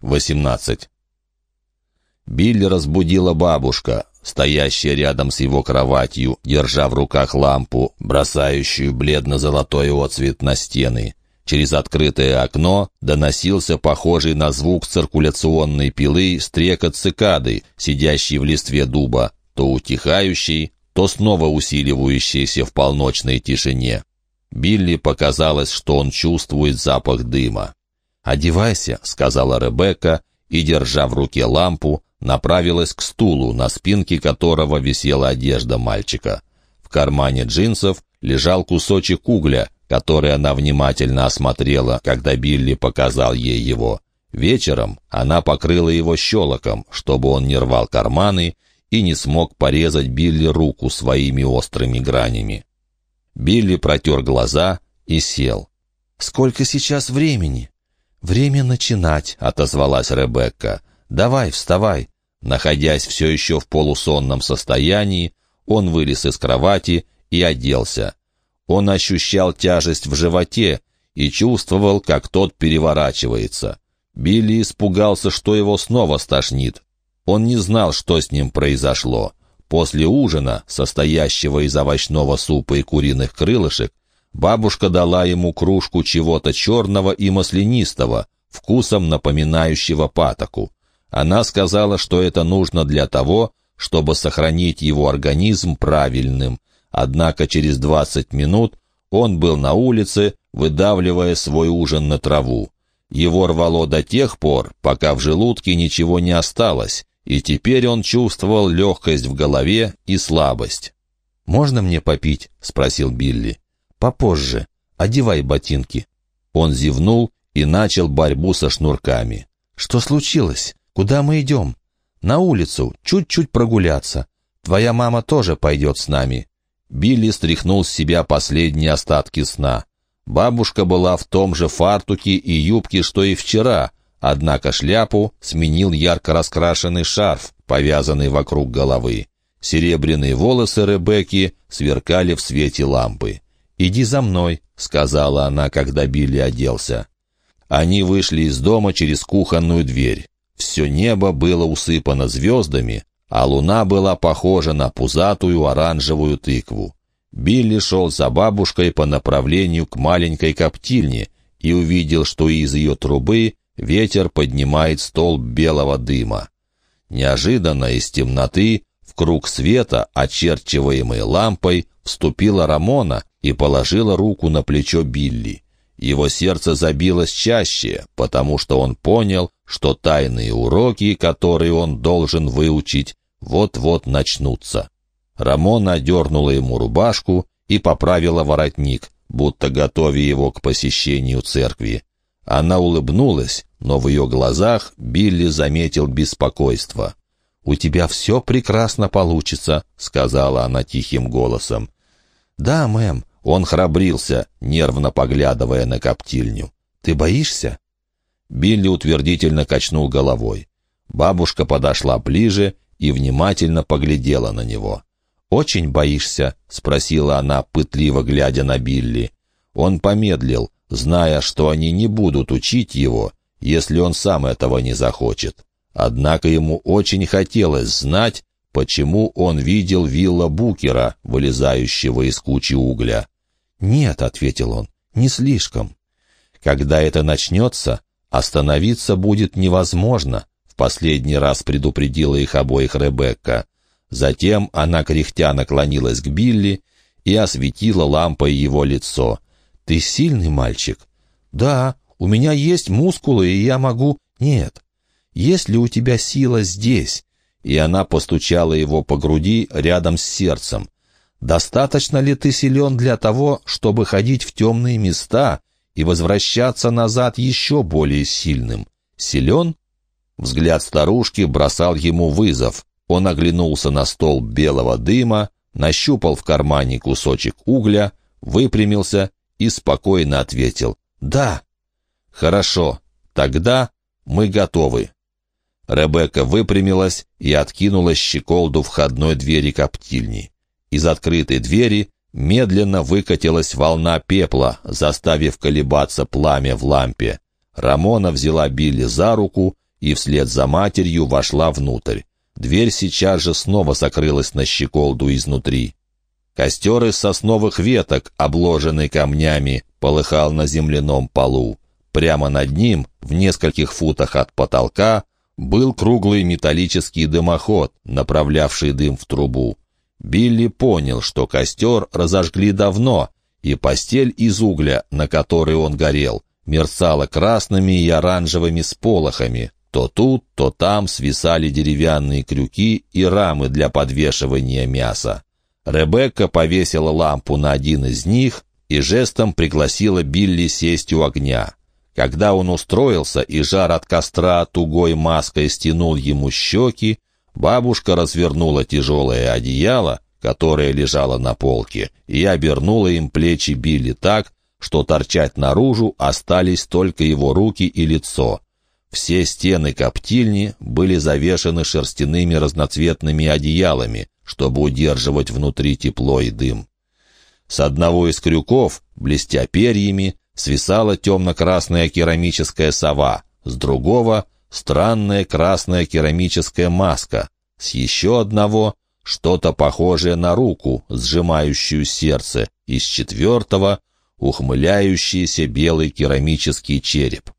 18. Билли разбудила бабушка, стоящая рядом с его кроватью, держа в руках лампу, бросающую бледно-золотой отцвет на стены. Через открытое окно доносился похожий на звук циркуляционной пилы стрекот цикады, сидящий в листве дуба, то утихающий, то снова усиливающийся в полночной тишине. Билли показалось, что он чувствует запах дыма. «Одевайся», — сказала Ребекка, и, держа в руке лампу, направилась к стулу, на спинке которого висела одежда мальчика. В кармане джинсов лежал кусочек угля, который она внимательно осмотрела, когда Билли показал ей его. Вечером она покрыла его щелоком, чтобы он не рвал карманы и не смог порезать Билли руку своими острыми гранями. Билли протер глаза и сел. «Сколько сейчас времени?» «Время начинать», — отозвалась Ребекка. «Давай, вставай». Находясь все еще в полусонном состоянии, он вылез из кровати и оделся. Он ощущал тяжесть в животе и чувствовал, как тот переворачивается. Билли испугался, что его снова стошнит. Он не знал, что с ним произошло. После ужина, состоящего из овощного супа и куриных крылышек, бабушка дала ему кружку чего-то черного и маслянистого, вкусом напоминающего патоку. Она сказала, что это нужно для того, чтобы сохранить его организм правильным, однако через двадцать минут он был на улице, выдавливая свой ужин на траву. Его рвало до тех пор, пока в желудке ничего не осталось, и теперь он чувствовал легкость в голове и слабость. «Можно мне попить?» — спросил Билли. «Попозже. Одевай ботинки». Он зевнул и начал борьбу со шнурками. «Что случилось? Куда мы идем?» «На улицу, чуть-чуть прогуляться. Твоя мама тоже пойдет с нами». Билли стряхнул с себя последние остатки сна. Бабушка была в том же фартуке и юбке, что и вчера, Однако шляпу сменил ярко раскрашенный шарф, повязанный вокруг головы. Серебряные волосы Ребекки сверкали в свете лампы. «Иди за мной», — сказала она, когда Билли оделся. Они вышли из дома через кухонную дверь. Все небо было усыпано звездами, а луна была похожа на пузатую оранжевую тыкву. Билли шел за бабушкой по направлению к маленькой коптильне и увидел, что из ее трубы Ветер поднимает столб белого дыма. Неожиданно из темноты в круг света, очерчиваемый лампой, вступила Рамона и положила руку на плечо Билли. Его сердце забилось чаще, потому что он понял, что тайные уроки, которые он должен выучить, вот-вот начнутся. Рамона одернула ему рубашку и поправила воротник, будто готовя его к посещению церкви. Она улыбнулась, но в ее глазах Билли заметил беспокойство. «У тебя все прекрасно получится», — сказала она тихим голосом. «Да, мэм», — он храбрился, нервно поглядывая на коптильню. «Ты боишься?» Билли утвердительно качнул головой. Бабушка подошла ближе и внимательно поглядела на него. «Очень боишься?» — спросила она, пытливо глядя на Билли. Он помедлил, зная, что они не будут учить его, если он сам этого не захочет. Однако ему очень хотелось знать, почему он видел Вилла Букера, вылезающего из кучи угля. «Нет», — ответил он, — «не слишком. Когда это начнется, остановиться будет невозможно», — в последний раз предупредила их обоих Ребекка. Затем она кряхтя наклонилась к Билли и осветила лампой его лицо. «Ты сильный мальчик?» «Да, у меня есть мускулы, и я могу...» «Нет. Есть ли у тебя сила здесь?» И она постучала его по груди рядом с сердцем. «Достаточно ли ты силен для того, чтобы ходить в темные места и возвращаться назад еще более сильным? Силен?» Взгляд старушки бросал ему вызов. Он оглянулся на стол белого дыма, нащупал в кармане кусочек угля, выпрямился и спокойно ответил «Да». «Хорошо, тогда мы готовы». Ребекка выпрямилась и откинула щеколду входной двери коптильни. Из открытой двери медленно выкатилась волна пепла, заставив колебаться пламя в лампе. Рамона взяла Билли за руку и вслед за матерью вошла внутрь. Дверь сейчас же снова закрылась на щеколду изнутри. Костер из сосновых веток, обложенный камнями, полыхал на земляном полу. Прямо над ним, в нескольких футах от потолка, был круглый металлический дымоход, направлявший дым в трубу. Билли понял, что костер разожгли давно, и постель из угля, на которой он горел, мерцала красными и оранжевыми сполохами. То тут, то там свисали деревянные крюки и рамы для подвешивания мяса. Ребекка повесила лампу на один из них и жестом пригласила Билли сесть у огня. Когда он устроился, и жар от костра тугой маской стянул ему щеки, бабушка развернула тяжелое одеяло, которое лежало на полке, и обернула им плечи Билли так, что торчать наружу остались только его руки и лицо. Все стены коптильни были завешаны шерстяными разноцветными одеялами, чтобы удерживать внутри тепло и дым. С одного из крюков, блестя перьями, свисала темно-красная керамическая сова, с другого — странная красная керамическая маска, с еще одного — что-то похожее на руку, сжимающую сердце, и с четвертого — ухмыляющийся белый керамический череп.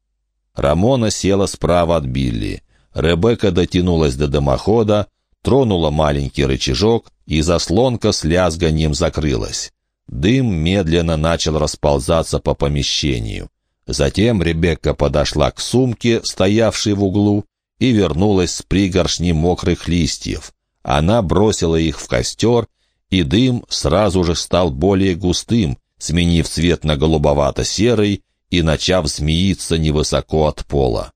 Рамона села справа от Билли. Ребекка дотянулась до дымохода, тронула маленький рычажок, и заслонка с лязганием закрылась. Дым медленно начал расползаться по помещению. Затем Ребекка подошла к сумке, стоявшей в углу, и вернулась с пригоршней мокрых листьев. Она бросила их в костер, и дым сразу же стал более густым, сменив цвет на голубовато-серый и начав змеиться невысоко от пола.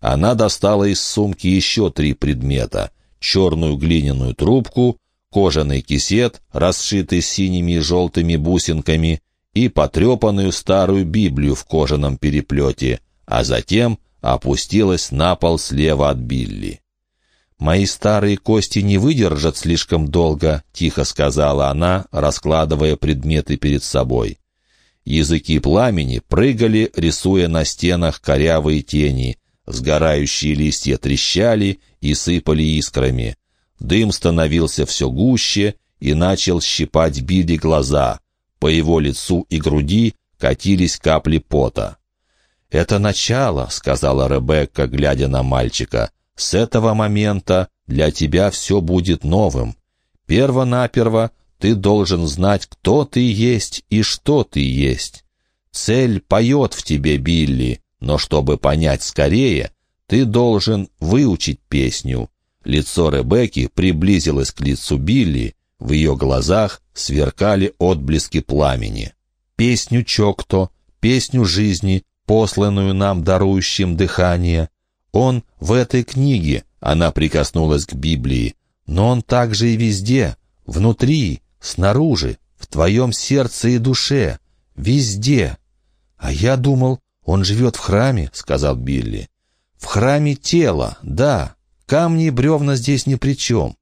Она достала из сумки еще три предмета — черную глиняную трубку, кожаный кисет, расшитый синими и желтыми бусинками, и потрепанную старую Библию в кожаном переплете, а затем опустилась на пол слева от Билли. «Мои старые кости не выдержат слишком долго», — тихо сказала она, раскладывая предметы перед собой. Языки пламени прыгали, рисуя на стенах корявые тени. Сгорающие листья трещали и сыпали искрами. Дым становился все гуще и начал щипать Билли глаза. По его лицу и груди катились капли пота. «Это начало», — сказала Ребекка, глядя на мальчика. «С этого момента для тебя все будет новым. Перво-наперво ты должен знать, кто ты есть и что ты есть. Цель поет в тебе, Билли, но чтобы понять скорее, ты должен выучить песню. Лицо Ребекки приблизилось к лицу Билли, в ее глазах сверкали отблески пламени. Песню Чокто, песню жизни, посланную нам дарующим дыхание. Он в этой книге, она прикоснулась к Библии, но он также и везде, внутри, снаружи, в твоем сердце и душе, везде. А я думал, он живет в храме, — сказал Билли. В храме тела, да. Камни и бревна здесь ни при чем.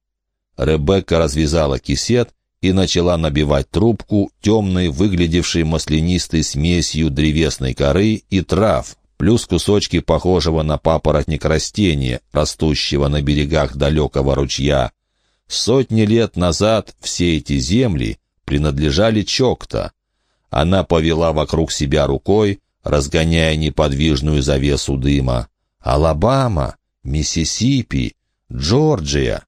Ребекка развязала кисет и начала набивать трубку, темной, выглядевшей маслянистой смесью древесной коры и трав, плюс кусочки похожего на папоротник растения, растущего на берегах далекого ручья, Сотни лет назад все эти земли принадлежали Чокта. Она повела вокруг себя рукой, разгоняя неподвижную завесу дыма. Алабама, Миссисипи, Джорджия.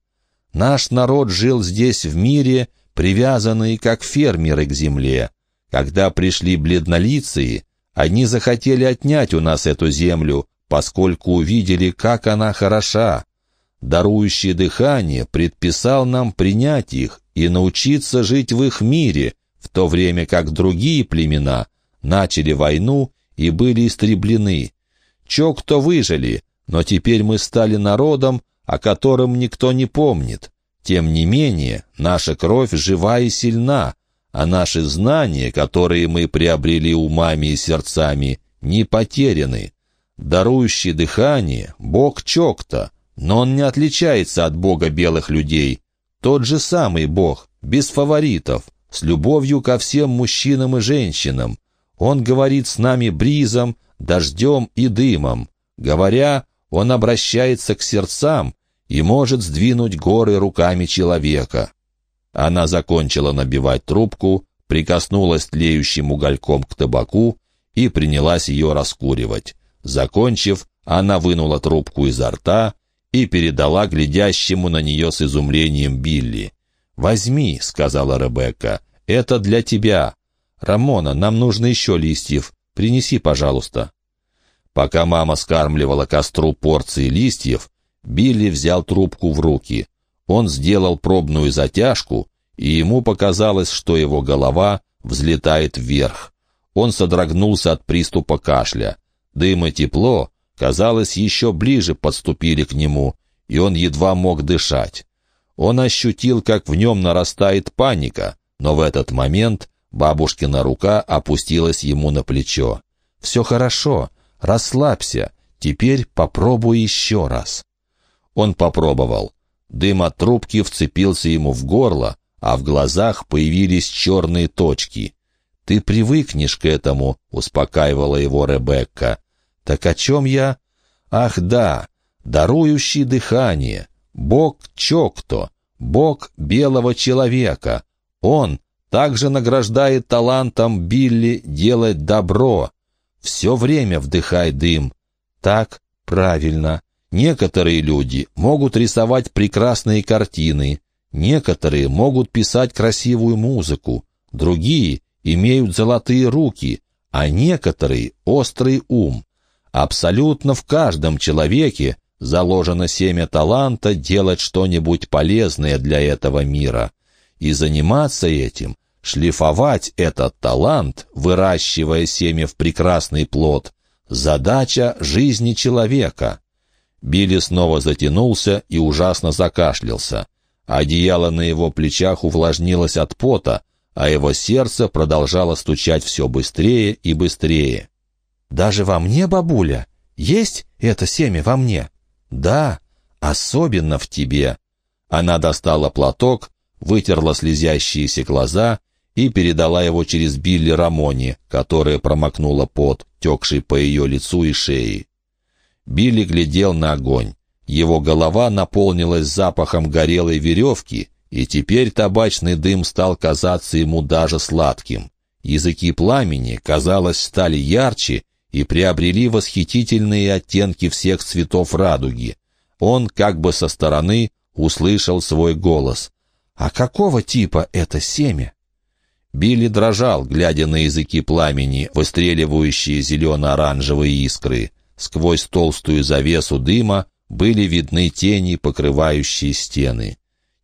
Наш народ жил здесь в мире, привязанный как фермеры к земле. Когда пришли бледнолицые, они захотели отнять у нас эту землю, поскольку увидели, как она хороша дарующий дыхание, предписал нам принять их и научиться жить в их мире, в то время как другие племена начали войну и были истреблены. Чок-то выжили, но теперь мы стали народом, о котором никто не помнит. Тем не менее, наша кровь жива и сильна, а наши знания, которые мы приобрели умами и сердцами, не потеряны. Дарующий дыхание — Бог Чокта, но он не отличается от бога белых людей. Тот же самый бог, без фаворитов, с любовью ко всем мужчинам и женщинам. Он говорит с нами бризом, дождем и дымом. Говоря, Он обращается к сердцам и может сдвинуть горы руками человека. Она закончила набивать трубку, прикоснулась тлеющим угольком к табаку и принялась ее раскуривать. Закончив, она вынула трубку изо рта и передала глядящему на нее с изумлением Билли. «Возьми», — сказала Ребекка, — «это для тебя. Рамона, нам нужно еще листьев. Принеси, пожалуйста». Пока мама скармливала костру порции листьев, Билли взял трубку в руки. Он сделал пробную затяжку, и ему показалось, что его голова взлетает вверх. Он содрогнулся от приступа кашля. Дым и тепло, казалось, еще ближе подступили к нему, и он едва мог дышать. Он ощутил, как в нем нарастает паника, но в этот момент бабушкина рука опустилась ему на плечо. «Все хорошо, расслабься, теперь попробуй еще раз». Он попробовал. Дым от трубки вцепился ему в горло, а в глазах появились черные точки. «Ты привыкнешь к этому», — успокаивала его Ребекка. «Так о чем я?» «Ах да, дарующий дыхание, Бог Чокто, Бог белого человека. Он также награждает талантом Билли делать добро. Все время вдыхай дым. Так правильно. Некоторые люди могут рисовать прекрасные картины, некоторые могут писать красивую музыку, другие имеют золотые руки, а некоторые — острый ум. Абсолютно в каждом человеке заложено семя таланта делать что-нибудь полезное для этого мира. И заниматься этим, шлифовать этот талант, выращивая семя в прекрасный плод, задача жизни человека. Билли снова затянулся и ужасно закашлялся. Одеяло на его плечах увлажнилось от пота, а его сердце продолжало стучать все быстрее и быстрее. «Даже во мне, бабуля? Есть это семя во мне?» «Да, особенно в тебе». Она достала платок, вытерла слезящиеся глаза и передала его через Билли Рамони, которая промокнула пот, текший по ее лицу и шее. Билли глядел на огонь. Его голова наполнилась запахом горелой веревки, и теперь табачный дым стал казаться ему даже сладким. Языки пламени, казалось, стали ярче и приобрели восхитительные оттенки всех цветов радуги. Он, как бы со стороны, услышал свой голос. «А какого типа это семя?» Билли дрожал, глядя на языки пламени, выстреливающие зелено-оранжевые искры. Сквозь толстую завесу дыма были видны тени, покрывающие стены.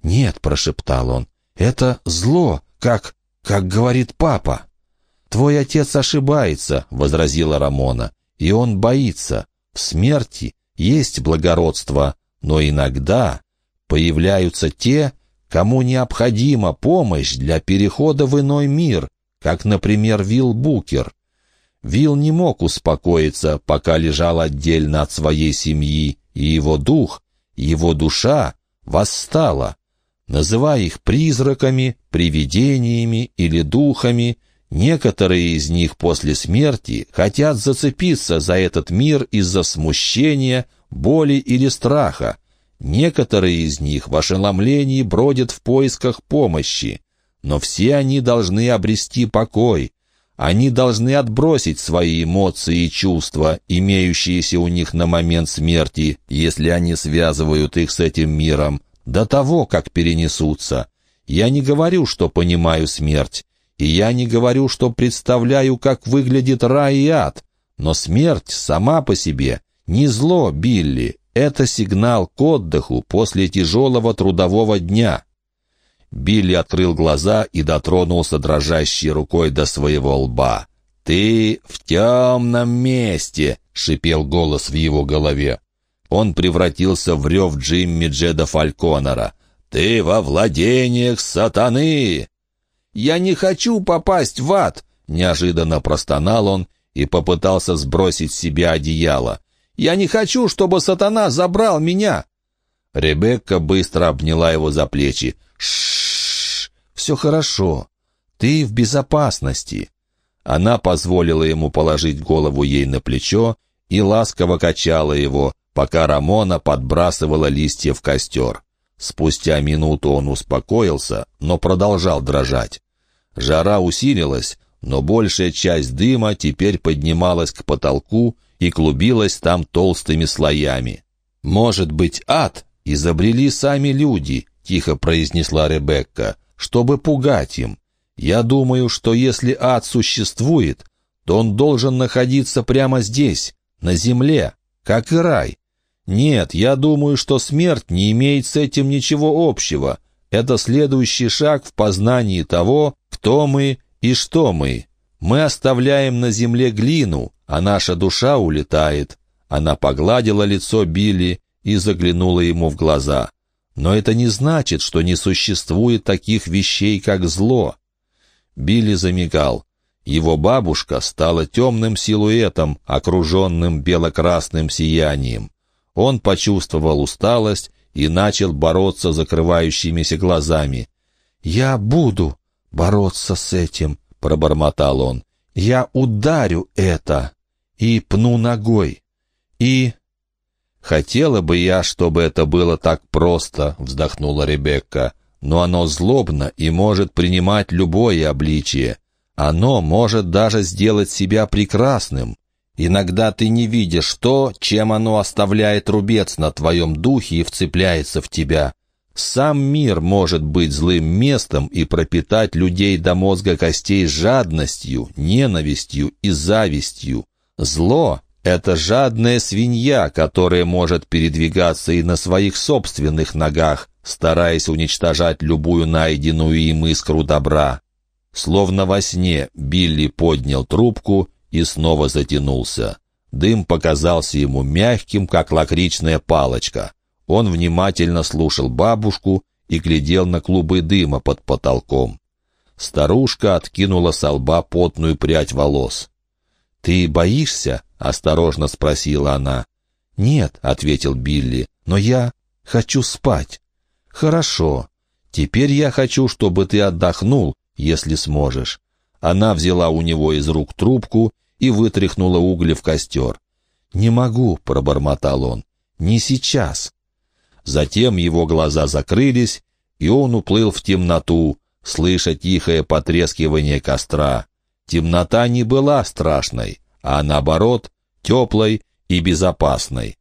«Нет», — прошептал он, — «это зло, как... как говорит папа». «Твой отец ошибается», — возразила Рамона, — «и он боится. В смерти есть благородство, но иногда появляются те, кому необходима помощь для перехода в иной мир, как, например, Вилл Букер. Вилл не мог успокоиться, пока лежал отдельно от своей семьи, и его дух, его душа восстала. Называя их призраками, привидениями или духами, некоторые из них после смерти хотят зацепиться за этот мир из-за смущения, боли или страха. Некоторые из них в ошеломлении бродят в поисках помощи, но все они должны обрести покой, они должны отбросить свои эмоции и чувства, имеющиеся у них на момент смерти, если они связывают их с этим миром, до того, как перенесутся. Я не говорю, что понимаю смерть, и я не говорю, что представляю, как выглядит рай и ад, но смерть сама по себе не зло, Билли, это сигнал к отдыху после тяжелого трудового дня. Билли открыл глаза и дотронулся дрожащей рукой до своего лба. «Ты в темном месте!» — шипел голос в его голове. Он превратился в рев Джимми Джеда Фальконера. «Ты во владениях сатаны!» «Я не хочу попасть в ад!» — неожиданно простонал он и попытался сбросить с себя одеяло. «Я не хочу, чтобы сатана забрал меня!» Ребекка быстро обняла его за плечи. Шш, все хорошо. Ты в безопасности. Она позволила ему положить голову ей на плечо и ласково качала его, пока Рамона подбрасывала листья в костер. Спустя минуту он успокоился, но продолжал дрожать. Жара усилилась, но большая часть дыма теперь поднималась к потолку и клубилась там толстыми слоями. «Может быть, ад изобрели сами люди», — тихо произнесла Ребекка, — «чтобы пугать им. Я думаю, что если ад существует, то он должен находиться прямо здесь, на земле, как и рай. Нет, я думаю, что смерть не имеет с этим ничего общего. Это следующий шаг в познании того, кто мы и что мы? Мы оставляем на земле глину, а наша душа улетает. Она погладила лицо Билли и заглянула ему в глаза. Но это не значит, что не существует таких вещей, как зло. Билли замигал. Его бабушка стала темным силуэтом, окруженным бело-красным сиянием. Он почувствовал усталость и начал бороться закрывающимися глазами. «Я буду!» бороться с этим», — пробормотал он. «Я ударю это и пну ногой. И...» «Хотела бы я, чтобы это было так просто», — вздохнула Ребекка. «Но оно злобно и может принимать любое обличие. Оно может даже сделать себя прекрасным. Иногда ты не видишь то, чем оно оставляет рубец на твоем духе и вцепляется в тебя. Сам мир может быть злым местом и пропитать людей до мозга костей жадностью, ненавистью и завистью. Зло — это жадная свинья, которая может передвигаться и на своих собственных ногах, стараясь уничтожать любую найденную им искру добра. Словно во сне Билли поднял трубку и снова затянулся. Дым показался ему мягким, как лакричная палочка. Он внимательно слушал бабушку и глядел на клубы дыма под потолком. Старушка откинула с лба потную прядь волос. «Ты боишься?» — осторожно спросила она. «Нет», — ответил Билли, — «но я хочу спать». «Хорошо. Теперь я хочу, чтобы ты отдохнул, если сможешь». Она взяла у него из рук трубку и вытряхнула угли в костер. «Не могу», — пробормотал он, — «не сейчас». Затем его глаза закрылись, и он уплыл в темноту, слыша тихое потрескивание костра. Темнота не была страшной, а наоборот, теплой и безопасной.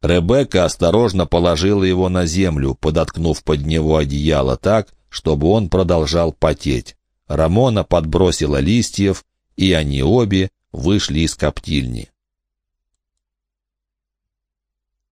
Ребекка осторожно положила его на землю, подоткнув под него одеяло так, чтобы он продолжал потеть. Рамона подбросила листьев, и они обе вышли из коптильни.